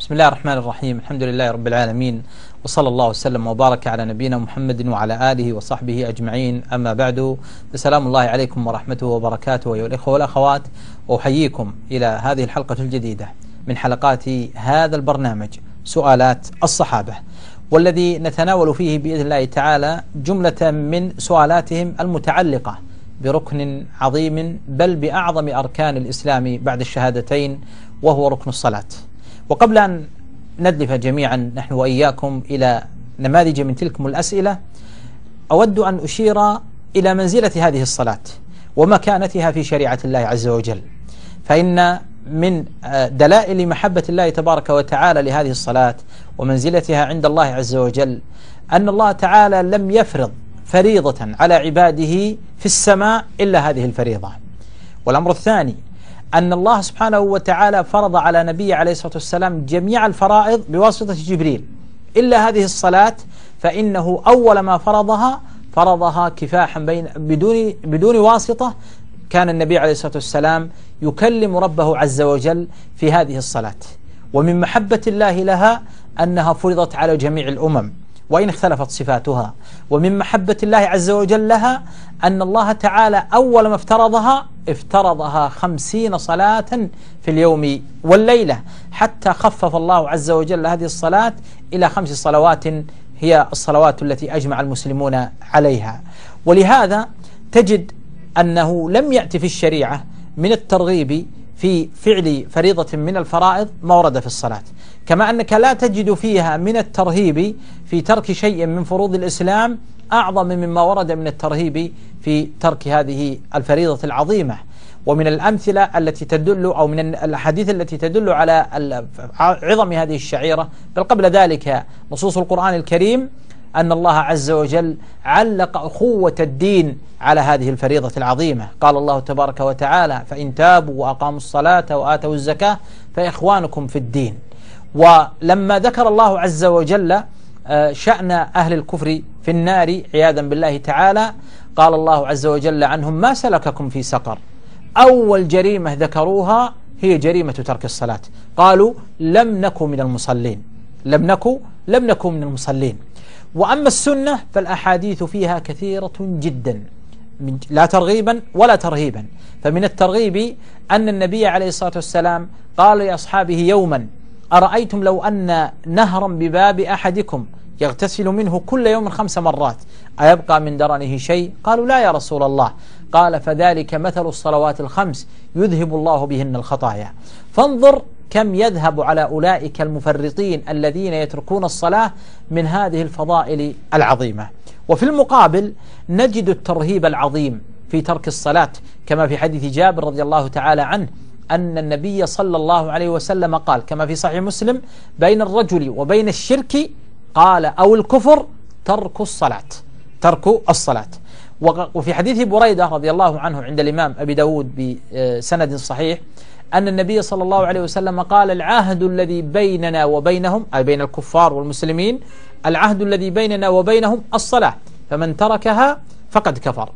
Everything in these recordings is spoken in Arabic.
بسم الله الرحمن الرحيم. الحمد لله رب العالمين. وصلى الله وسلم وبارك على نبينا محمد وعلى آله وصحبه أجمعين. أما بعد فسلام الله عليكم ورحمته وبركاته أيها الإخوة والأخوات. وأحييكم إلى هذه الحلقة الجديدة من حلقات هذا البرنامج سؤالات الصحابة والذي نتناول فيه بإذن الله تعالى جملة من سؤالاتهم المتعلقة بركن عظيم بل بأعظم أركان الإسلام بعد الشهادتين وهو ركن الصلاة. وقبل أن ندلف جميعا نحن وإياكم إلى نماذج من تلكم الأسئلة. أود أن أشير إلى منزلة هذه الصلاة ومكانتها في شريعة الله عز وجل. فإن من دلائل محبة الله تبارك وتعالى لهذه الصلاة ومنزلتها عند الله عز وجل أن الله تعالى لم يفرض فريضة على عباده في السماء إلا هذه الفريضة. والأمر الثاني أن الله سبحانه وتعالى فرض على نبي عليه الصلاة والسلام جميع الفرائض بواسطة جبريل. إلا هذه الصلاة فإنه أول ما فرضها فرضها كفاحا بين بدون بدون واسطة كان النبي عليه الصلاة والسلام يكلم ربه عز وجل في هذه الصلاة. ومن محبة الله لها أنها فرضت على جميع الأمم وإن اختلفت صفاتها. ومن محبة الله عز وجل لها أن الله تعالى أول ما افترضها افترضها خمسين صلاة في اليوم والليلة حتى خفف الله عز وجل هذه الصلاة إلى خمس صلوات هي الصلوات التي أجمع المسلمون عليها. ولهذا تجد أنه لم يأتي في الشريعة من الترغيب في فعل فريضة من الفرائض ما ورد في الصلاة. كما أنك لا تجد فيها من الترهيب في ترك شيء من فروض الإسلام أعظم مما ورد من الترهيب في ترك هذه الفريضة العظيمة. ومن الأمثلة التي تدل أو من الأحاديث التي تدل على عظم هذه الشعيرة. بل قبل ذلك نصوص القرآن الكريم أن الله عز وجل علق أخوة الدين على هذه الفريضة العظيمة. قال الله تبارك وتعالى فإن تابوا وأقاموا الصلاة وآتوا الزكاة فإخوانكم في الدين. ولما ذكر الله عز وجل شأن أهل الكفر في النار عياذا بالله تعالى. قال الله عز وجل عنهم ما سلككم في سقر؟ أول جريمة ذكروها هي جريمة ترك الصلاة. قالوا لم نكن من المصلين. لم نكن لم نكن من المصلين. وأما السنة فالأحاديث فيها كثيرة جدا لا ترغيبا ولا ترهيبا. فمن الترغيب أن النبي عليه الصلاة والسلام قال لأصحابه يوما أرأيتم لو أن نهرا بباب أحدكم يغتسل منه كل يوم خمس مرات أيبقى من درنه شيء؟ قالوا لا يا رسول الله. قال فذلك مثل الصلوات الخمس يذهب الله بهن الخطايا. فانظر كم يذهب على أولئك المفرطين الذين يتركون الصلاة من هذه الفضائل العظيمة. وفي المقابل نجد الترهيب العظيم في ترك الصلاة كما في حديث جابر رضي الله تعالى عنه أن النبي صلى الله عليه وسلم قال كما في صحيح مسلم بين الرجل وبين الشرك قال أو الكفر ترك الصلاة ترك الصلاة. وفي حديث بريدة رضي الله عنه عند الإمام أبي داود بسند صحيح أن النبي صلى الله عليه وسلم قال العهد الذي بيننا وبينهم أي بين الكفار والمسلمين العهد الذي بيننا وبينهم الصلاة فمن تركها فقد كفر.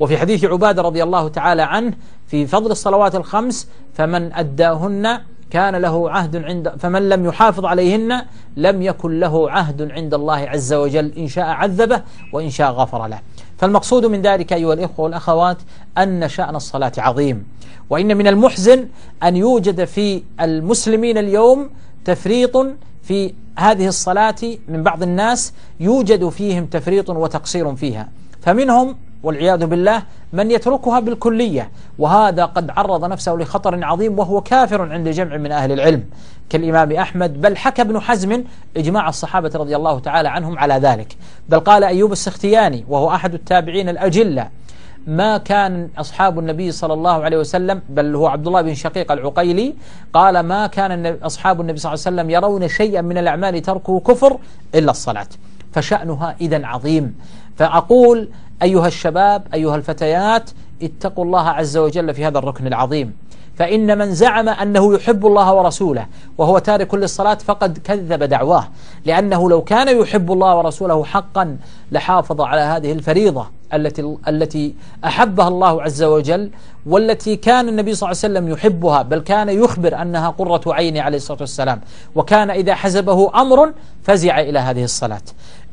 وفي حديث عبادة رضي الله تعالى عنه في فضل الصلوات الخمس فمن أداهن كان له عهد عند فمن لم يحافظ عليهن لم يكن له عهد عند الله عز وجل إن شاء عذبه وإن شاء غفر له. فالمقصود من ذلك أيها الإخوة والأخوات أن شأن الصلاة عظيم وإن من المحزن أن يوجد في المسلمين اليوم تفريط في هذه الصلاة من بعض الناس يوجد فيهم تفريط وتقصير فيها. فمنهم والعياذ بالله من يتركها بالكلية. وهذا قد عرض نفسه لخطر عظيم وهو كافر عند جمع من أهل العلم. كالإمام أحمد بل حكى ابن حزم إجماع الصحابة رضي الله تعالى عنهم على ذلك. بل قال أيوب السختياني وهو أحد التابعين الأجلة ما كان أصحاب النبي صلى الله عليه وسلم بل هو عبد الله بن شقيق العقيلي قال ما كان أصحاب النبي صلى الله عليه وسلم يرون شيئا من الأعمال تركه كفر إلا الصلاة. فشأنها إذا عظيم. فأقول أيها الشباب أيها الفتيات اتقوا الله عز وجل في هذا الركن العظيم. فإن من زعم أنه يحب الله ورسوله وهو تارك للصلاة فقد كذب دعواه. لأنه لو كان يحب الله ورسوله حقا لحافظ على هذه الفريضة التي التي أحبها الله عز وجل والتي كان النبي صلى الله عليه وسلم يحبها بل كان يخبر أنها قرة عيني عليه الصلاة والسلام. وكان إذا حزبه أمر فزع إلى هذه الصلاة.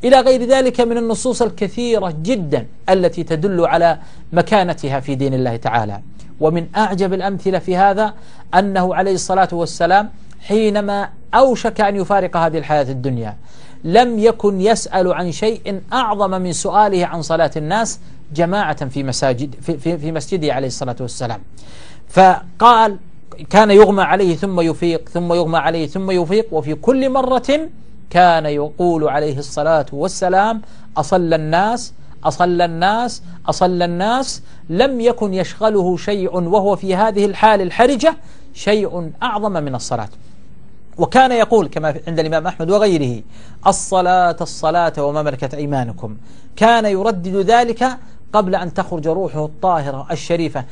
إلى غير ذلك من النصوص الكثيرة جدا التي تدل على مكانتها في دين الله تعالى. ومن أعجب الأمثلة في هذا أنه عليه الصلاة والسلام حينما أوشك أن يفارق هذه الحياة الدنيا لم يكن يسأل عن شيء أعظم من سؤاله عن صلاة الناس جماعة في مساجد في, في, في مسجده عليه الصلاة والسلام. فقال كان يغمى عليه ثم يفيق ثم يغمى عليه ثم يفيق وفي كل مرة كان يقول عليه الصلاة والسلام أصلى الناس أصلى الناس أصلى الناس لم يكن يشغله شيء وهو في هذه الحال الحرجة شيء أعظم من الصلاة. وكان يقول كما عند الإمام أحمد وغيره الصلاة الصلاة وما ملكت أيمانكم. كان يردد ذلك قبل أن تخرج روحه الطاهرة الشريفة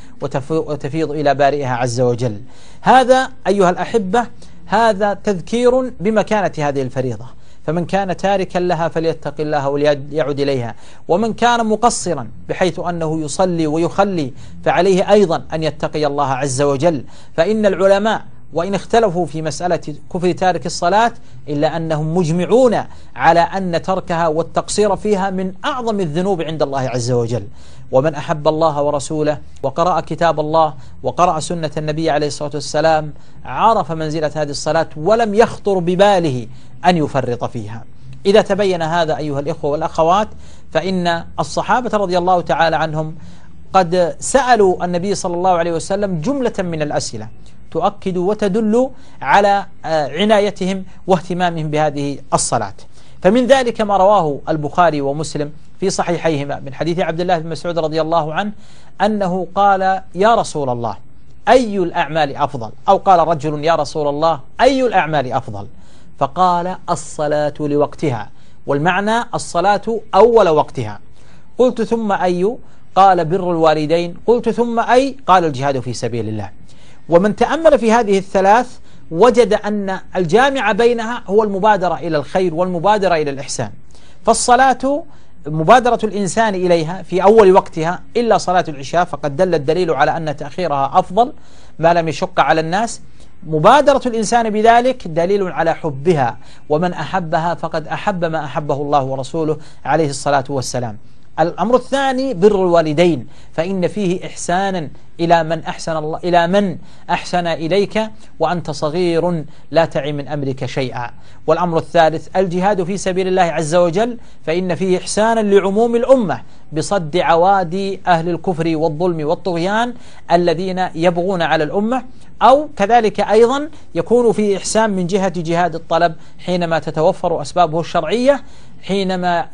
وتفيض إلى بارئها عز وجل. هذا أيها الأحبة هذا تذكير بمكانة هذه الفريضة. فمن كان تاركا لها فليتق الله وليعد إليها. ومن كان مقصرا بحيث أنه يصلي ويخلي فعليه أيضا أن يتقي الله عز وجل. فإن العلماء وإن اختلفوا في مسألة كفر تارك الصلاة إلا أنهم مجمعون على أن تركها والتقصير فيها من أعظم الذنوب عند الله عز وجل. ومن أحب الله ورسوله وقرأ كتاب الله وقرأ سنة النبي عليه الصلاة والسلام عرف منزلة هذه الصلاة ولم يخطر بباله أن يفرط فيها. إذا تبين هذا أيها الإخوة والأخوات فإن الصحابة رضي الله تعالى عنهم قد سألوا النبي صلى الله عليه وسلم جملة من الأسئلة تؤكد وتدل على آه، عنايتهم واهتمامهم بهذه الصلاة. فمن ذلك ما رواه البخاري ومسلم في صحيحيهما من حديث عبد الله بن مسعود رضي الله عنه أنه قال يا رسول الله أي الأعمال أفضل؟ أو قال رجل يا رسول الله أي الأعمال أفضل؟ فقال الصلاة لوقتها. والمعنى الصلاة أول وقتها. قلت ثم أي؟ قال بر الوالدين. قلت ثم أي؟ قال الجهاد في سبيل الله. ومن تأمل في هذه الثلاث وجد أن الجامع بينها هو المبادرة إلى الخير والمبادرة إلى الإحسان. فالصلاة مبادرة الإنسان إليها في أول وقتها إلا صلاة العشاء فقد دل الدليل على أن تأخيرها أفضل ما لم يشق على الناس. مبادرة الإنسان بذلك دليل على حبها ومن أحبها فقد أحب ما أحبه الله ورسوله عليه الصلاة والسلام. الأمر الثاني بر الوالدين فإن فيه إحسانا إلى من أحسن الله إلى من أحسن إليك وأنت صغير لا تعي من أمرك شيئا. والأمر الثالث الجهاد في سبيل الله عز وجل فإن فيه إحسانا لعموم الأمة. بصد عوادي أهل الكفر والظلم والطغيان الذين يبغون على الأمة أو كذلك أيضا يكون فيه إحسان من جهة جهاد الطلب حينما تتوفر أسبابه الشرعية حينما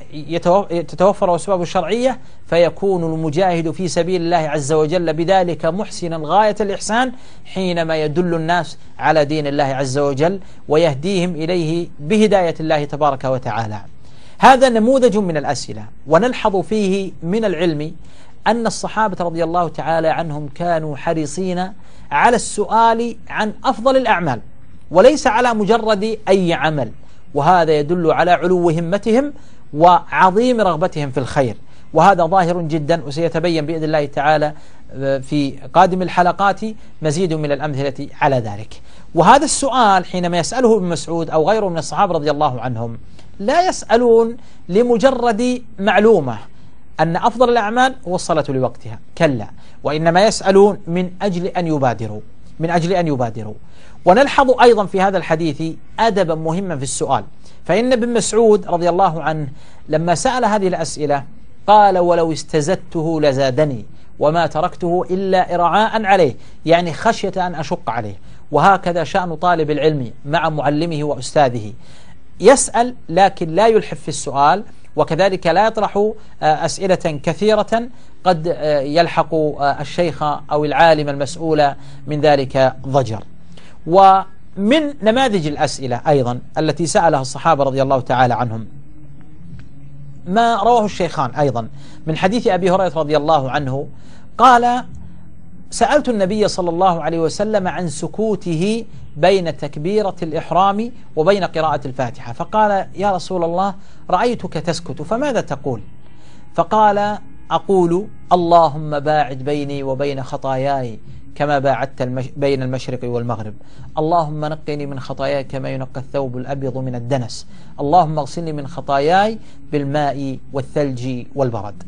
تتوفر أسبابه الشرعية فيكون المجاهد في سبيل الله عز وجل بذلك محسنا غاية الإحسان حينما يدل الناس على دين الله عز وجل ويهديهم إليه بهداية الله تبارك وتعالى. هذا نموذج من الأسئلة. ونلحظ فيه من العلم أن الصحابة رضي الله تعالى عنهم كانوا حريصين على السؤال عن أفضل الأعمال وليس على مجرد أي عمل وهذا يدل على علو همتهم وعظيم رغبتهم في الخير. وهذا ظاهر جدا وسيتبين بإذن الله تعالى آه، في قادم الحلقات مزيد من الأمثلة على ذلك. وهذا السؤال حينما يسأله ابن مسعود أو غيره من الصحابة رضي الله عنهم لا يسألون لمجرد معلومة أن أفضل الأعمال هو الصلاة لوقتها. كلا. وإنما يسألون من أجل أن يبادروا. من أجل أن يبادروا. ونلحظ أيضا في هذا الحديث أدبا مهما في السؤال. فإن ابن مسعود رضي الله عنه لما سأل هذه الأسئلة قال ولو استزدته لزادني وما تركته إلا إرعاء عليه. يعني خشية أن أشق عليه. وهكذا شأن طالب العلم مع معلمه وأستاذه. يسأل لكن لا يلحف في السؤال وكذلك لا يطرح آه، أسئلة كثيرة قد آه، يلحق آه، الشيخ أو العالم المسؤول من ذلك ضجر. ومن نماذج الأسئلة أيضا التي سألها الصحابة رضي الله تعالى عنهم. ما رواه الشيخان أيضا من حديث أبي هريرة رضي الله عنه قال سألت النبي صلى الله عليه وسلم عن سكوته بين تكبيرة الإحرام وبين قراءة الفاتحة. فقال يا رسول الله رأيتك تسكت فماذا تقول؟ فقال أقول اللهم باعد بيني وبين خطاياي كما باعدت المش... بين المشرق والمغرب. اللهم نقني من خطاياي كما ينقى الثوب الأبيض من الدنس. اللهم اغسلني من خطاياي بالماء والثلج والبرد.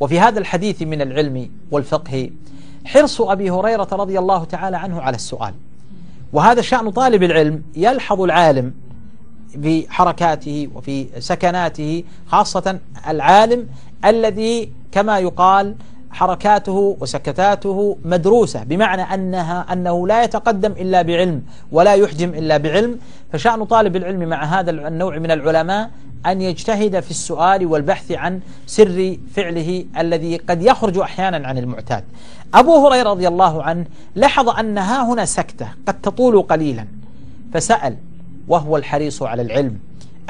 وفي هذا الحديث من العلم والفقه حرص أبي هريرة رضي الله تعالى عنه على السؤال. وهذا شأن طالب العلم يلحظ العالم في حركاته وفي سكناته خاصة العالم الذي كما يقال حركاته وسكتاته مدروسة بمعنى أنها أنه لا يتقدم إلا بعلم ولا يحجم إلا بعلم. فشأن طالب العلم مع هذا النوع من العلماء أن يجتهد في السؤال والبحث عن سر فعله الذي قد يخرج أحيانا عن المعتاد. أبو هريرة رضي الله عنه لاحظ أن ها هنا سكتة قد تطول قليلا فسأل وهو الحريص على العلم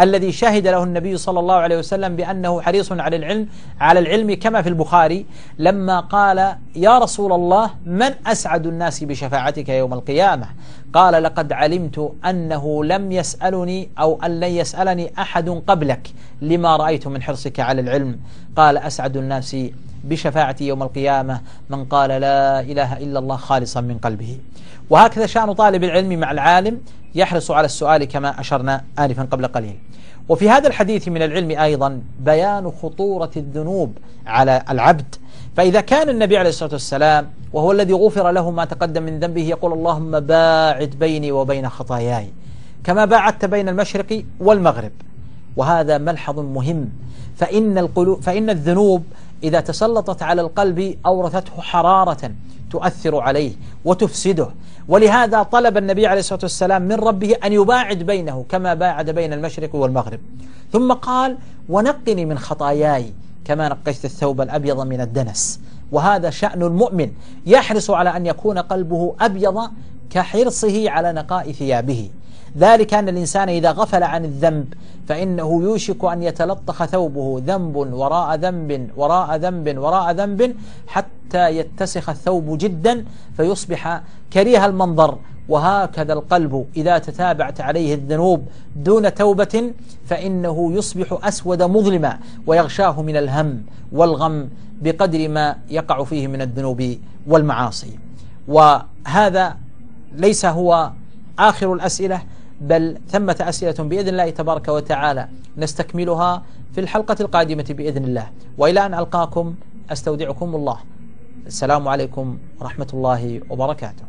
الذي شهد له النبي صلى الله عليه وسلم بأنه حريص على العلم على العلم كما في البخاري لما قال يا رسول الله من أسعد الناس بشفاعتك يوم القيامة؟ قال لقد علمت أنه لم يسألني أو أن لن يسألني أحد قبلك لما رأيت من حرصك على العلم. قال أسعد الناس بشفاعتي يوم القيامة من قال لا إله إلا الله خالصا من قلبه. وهكذا شأن طالب العلم مع العالم يحرص على السؤال كما أشرنا آنفا قبل قليل. وفي هذا الحديث من العلم أيضا بيان خطورة الذنوب على العبد. فإذا كان النبي عليه الصلاة والسلام وهو الذي غفر له ما تقدم من ذنبه يقول اللهم باعد بيني وبين خطاياي. كما باعدت بين المشرق والمغرب. وهذا ملحظ مهم. فإن, القلوب فإن الذنوب إذا تسلطت على القلب أورثته حرارة تؤثر عليه وتفسده. ولهذا طلب النبي عليه الصلاة والسلام من ربه أن يباعد بينه كما باعد بين المشرق والمغرب. ثم قال ونقني من خطاياي كما نقيت الثوب الأبيض من الدنس وهذا شأن المؤمن. يحرص على أن يكون قلبه أبيض كحرصه على نقاء ثيابه. ذلك أن الإنسان إذا غفل عن الذنب فإنه يوشك أن يتلطخ ثوبه ذنب وراء ذنب وراء ذنب وراء ذنب حتى يتسخ الثوب جدا فيصبح كريه المنظر. وهكذا القلب إذا تتابعت عليه الذنوب دون توبة فإنه يصبح أسود مظلما ويغشاه من الهم والغم بقدر ما يقع فيه من الذنوب والمعاصي. وهذا ليس هو آخر الأسئلة. بل ثمة أسئلة بإذن الله تبارك وتعالى نستكملها في الحلقة القادمة بإذن الله. وإلى أن ألقاكم أستودعكم الله. السلام عليكم ورحمة الله وبركاته.